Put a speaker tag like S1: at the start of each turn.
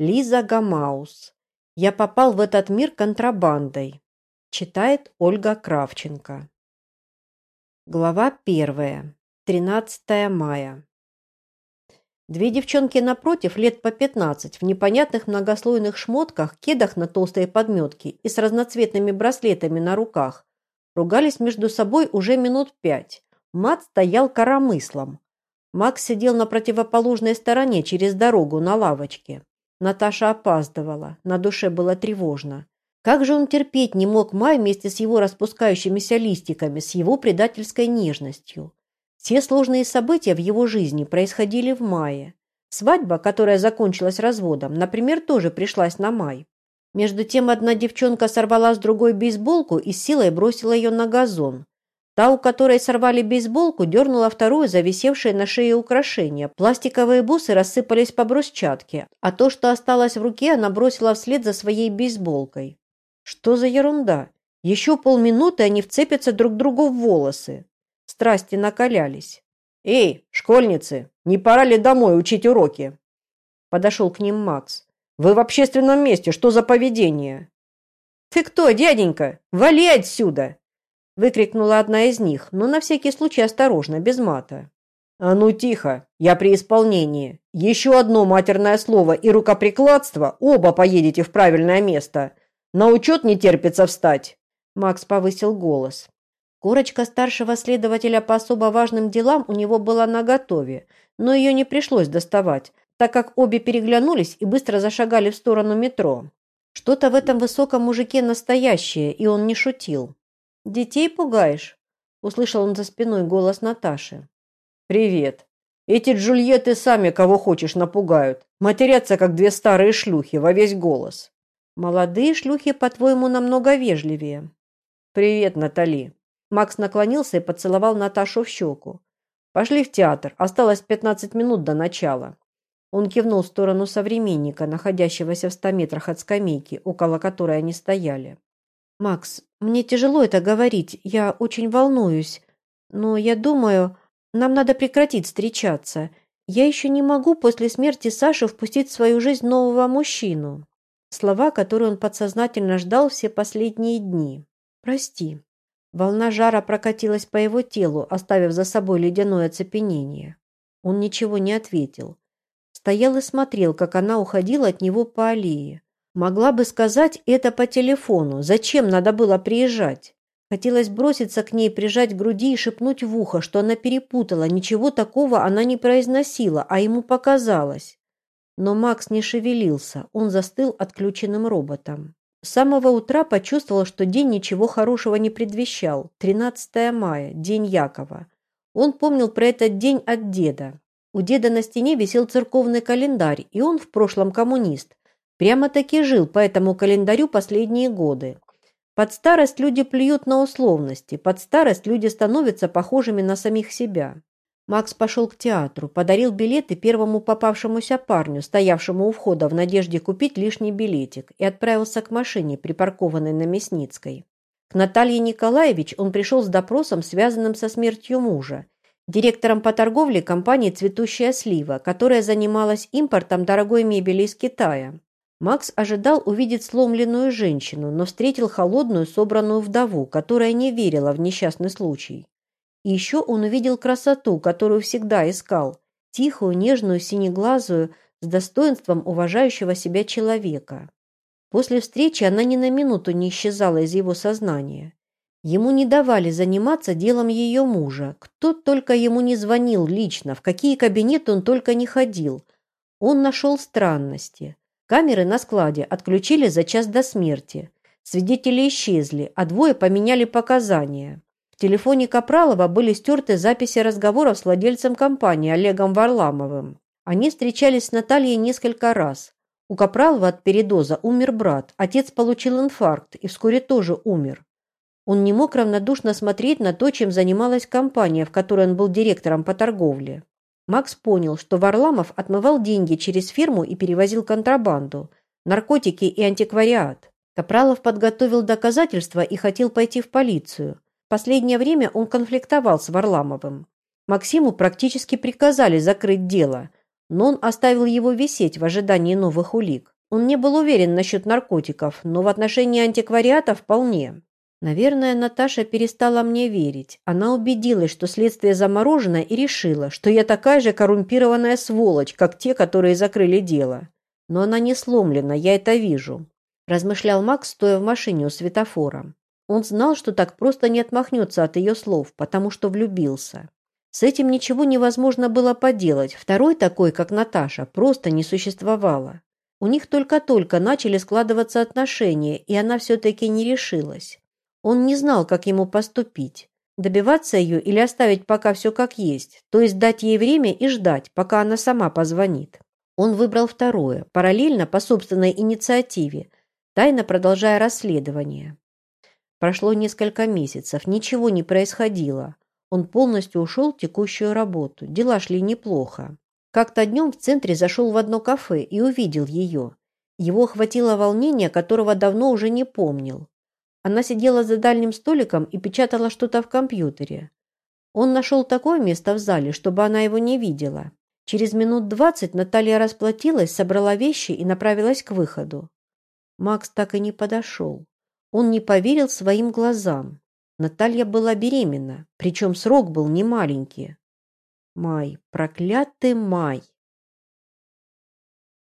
S1: Лиза Гамаус. Я попал в этот мир контрабандой. Читает Ольга Кравченко. Глава первая. 13 мая. Две девчонки напротив, лет по 15, в непонятных многослойных шмотках, кедах на толстой подметке и с разноцветными браслетами на руках, ругались между собой уже минут пять. Мат стоял коромыслом. Макс сидел на противоположной стороне через дорогу на лавочке. Наташа опаздывала, на душе было тревожно. Как же он терпеть не мог май вместе с его распускающимися листиками, с его предательской нежностью. Все сложные события в его жизни происходили в мае. Свадьба, которая закончилась разводом, например, тоже пришлась на май. Между тем одна девчонка сорвала с другой бейсболку и силой бросила ее на газон. Та, у которой сорвали бейсболку, дернула вторую за висевшее на шее украшение. Пластиковые бусы рассыпались по брусчатке, а то, что осталось в руке, она бросила вслед за своей бейсболкой. Что за ерунда? Еще полминуты они вцепятся друг другу в волосы. Страсти накалялись. «Эй, школьницы, не пора ли домой учить уроки?» Подошел к ним Макс. «Вы в общественном месте, что за поведение?» «Ты кто, дяденька? Вали отсюда!» Выкрикнула одна из них, но на всякий случай осторожно, без мата. «А ну тихо, я при исполнении. Еще одно матерное слово и рукоприкладство, оба поедете в правильное место. На учет не терпится встать!» Макс повысил голос. Корочка старшего следователя по особо важным делам у него была наготове, но ее не пришлось доставать, так как обе переглянулись и быстро зашагали в сторону метро. Что-то в этом высоком мужике настоящее, и он не шутил. «Детей пугаешь?» – услышал он за спиной голос Наташи. «Привет. Эти Джульетты сами кого хочешь напугают. Матерятся, как две старые шлюхи, во весь голос». «Молодые шлюхи, по-твоему, намного вежливее». «Привет, Натали. Макс наклонился и поцеловал Наташу в щеку. «Пошли в театр. Осталось пятнадцать минут до начала». Он кивнул в сторону современника, находящегося в ста метрах от скамейки, около которой они стояли. «Макс, мне тяжело это говорить. Я очень волнуюсь. Но я думаю, нам надо прекратить встречаться. Я еще не могу после смерти Саши впустить в свою жизнь нового мужчину». Слова, которые он подсознательно ждал все последние дни. «Прости». Волна жара прокатилась по его телу, оставив за собой ледяное оцепенение. Он ничего не ответил. Стоял и смотрел, как она уходила от него по аллее. Могла бы сказать это по телефону. Зачем надо было приезжать? Хотелось броситься к ней, прижать к груди и шепнуть в ухо, что она перепутала. Ничего такого она не произносила, а ему показалось. Но Макс не шевелился, он застыл отключенным роботом. С самого утра почувствовал, что день ничего хорошего не предвещал. 13 мая, день Якова. Он помнил про этот день от деда. У деда на стене висел церковный календарь, и он в прошлом коммунист. Прямо-таки жил по этому календарю последние годы. Под старость люди плюют на условности, под старость люди становятся похожими на самих себя. Макс пошел к театру, подарил билеты первому попавшемуся парню, стоявшему у входа в надежде купить лишний билетик, и отправился к машине, припаркованной на Мясницкой. К Наталье Николаевич он пришел с допросом, связанным со смертью мужа, директором по торговле компании «Цветущая слива», которая занималась импортом дорогой мебели из Китая. Макс ожидал увидеть сломленную женщину, но встретил холодную, собранную вдову, которая не верила в несчастный случай. И еще он увидел красоту, которую всегда искал, тихую, нежную, синеглазую, с достоинством уважающего себя человека. После встречи она ни на минуту не исчезала из его сознания. Ему не давали заниматься делом ее мужа. Кто только ему не звонил лично, в какие кабинеты он только не ходил. Он нашел странности. Камеры на складе отключили за час до смерти. Свидетели исчезли, а двое поменяли показания. В телефоне Капралова были стерты записи разговоров с владельцем компании Олегом Варламовым. Они встречались с Натальей несколько раз. У Капралова от передоза умер брат, отец получил инфаркт и вскоре тоже умер. Он не мог равнодушно смотреть на то, чем занималась компания, в которой он был директором по торговле. Макс понял, что Варламов отмывал деньги через фирму и перевозил контрабанду, наркотики и антиквариат. Капралов подготовил доказательства и хотел пойти в полицию. Последнее время он конфликтовал с Варламовым. Максиму практически приказали закрыть дело. но он оставил его висеть в ожидании новых улик. Он не был уверен насчет наркотиков, но в отношении антиквариата вполне. Наверное, Наташа перестала мне верить. Она убедилась, что следствие заморожено и решила, что я такая же коррумпированная сволочь, как те, которые закрыли дело. Но она не сломлена, я это вижу. Размышлял Макс, стоя в машине у светофора. Он знал, что так просто не отмахнется от ее слов, потому что влюбился. С этим ничего невозможно было поделать. Второй такой, как Наташа, просто не существовало. У них только-только начали складываться отношения, и она все-таки не решилась. Он не знал, как ему поступить. Добиваться ее или оставить пока все как есть, то есть дать ей время и ждать, пока она сама позвонит. Он выбрал второе, параллельно по собственной инициативе, тайно продолжая расследование. Прошло несколько месяцев, ничего не происходило. Он полностью ушел в текущую работу, дела шли неплохо. Как-то днем в центре зашел в одно кафе и увидел ее. Его охватило волнение, которого давно уже не помнил. Она сидела за дальним столиком и печатала что-то в компьютере. Он нашел такое место в зале, чтобы она его не видела. Через минут двадцать Наталья расплатилась, собрала вещи и направилась к выходу. Макс так и не подошел. Он не поверил своим глазам. Наталья была беременна, причем срок был не маленький. Май, проклятый май!